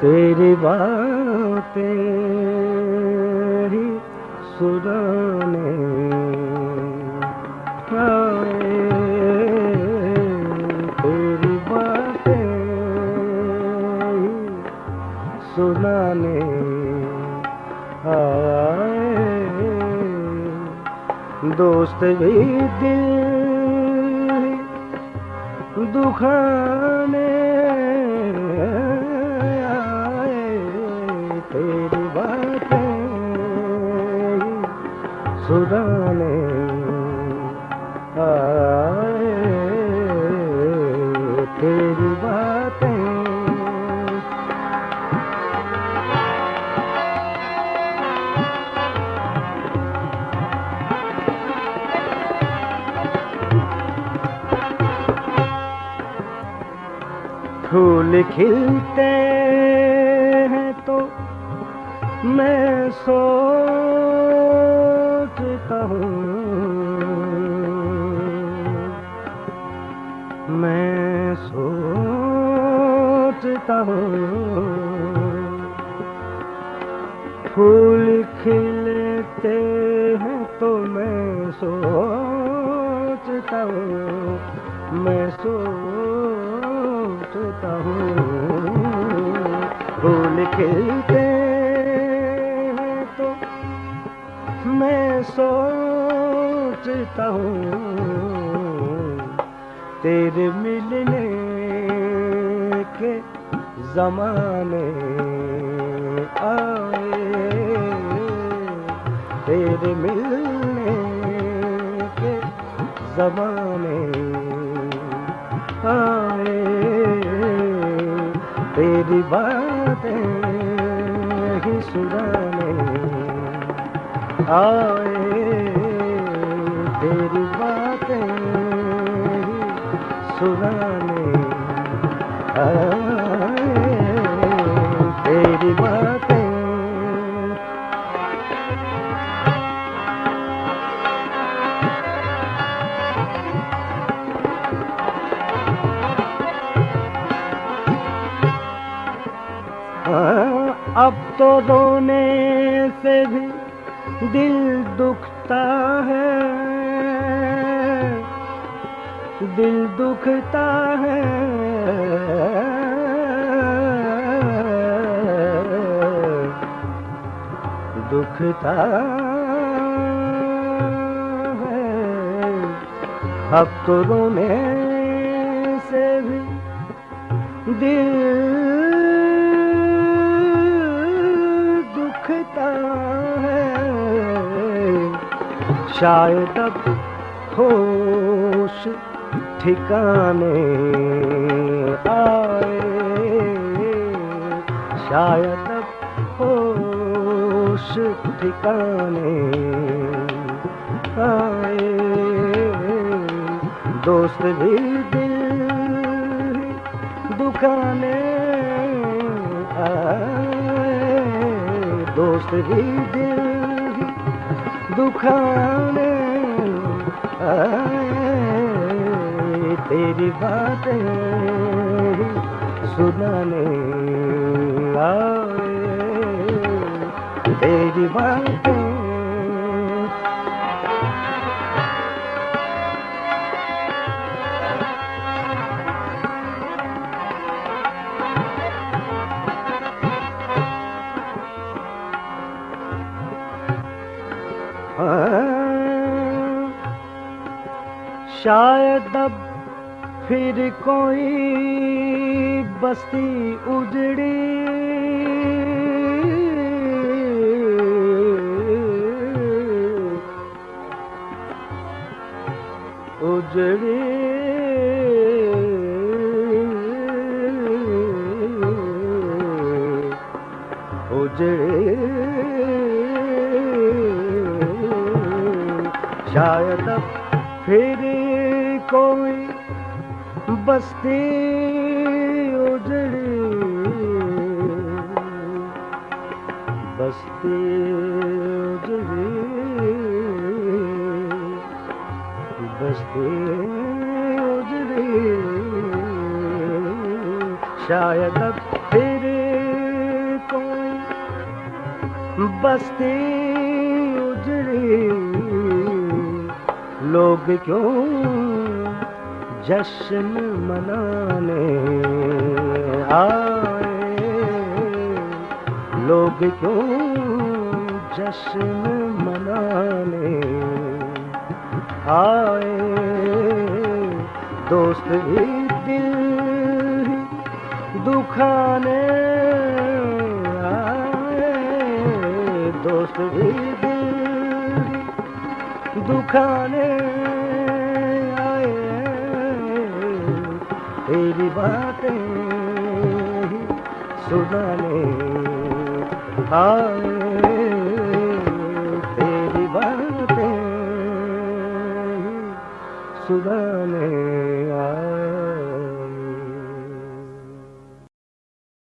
تیری باتیں ہی سنانے تیری باتیں ہی سنانے آئے۔ دوست بھی دل دکھانے سنانے آئے تیری باتیں۔ پھول کھلتے ہیں تو میں سوچتا پھول کھلتے ہیں تو میں سوچتا ہوں، میں سوچتا ہوں۔ پھول کھلتے ہیں تو میں سوچتا ہوں۔ تیرے ملنے کے زمانے آئے زمانے آئے تیری باتیں ہی سنانے آئے تیری باتیں ہی سنانے آئے۔ تو رونے سے بھی دل دکھتا ہے۔ دل دکھتا ہے۔ دکھتا ہے۔ اب تو رونے سے بھی دل شاید اب ہوش ٹھکانے آئے شاید اب ہوش ٹھکانے آئے دوست بھی دل دکانے آئے دوست بھی دل دکھانے آئے تیری باتیں سنانے آئے تیری باتیں شاید اب پھر کوئی بستی اجڑی۔ اجڑی۔ اجڑی۔ شاید اب پھر کوئی بستی اجڑی۔ بستی اجڑی۔ بستی اجڑی۔ شاید اب پھر بستی اجڑی۔ لوگ کیوں جشن منانے آئے؟ لوگ کیوں جشن منانے آئے؟ دوست بھی دل دکھانے آئے؟ دوست بھی دل دکھانے آئے تیری باتیں سنانے آئے تیری باتیں سنانے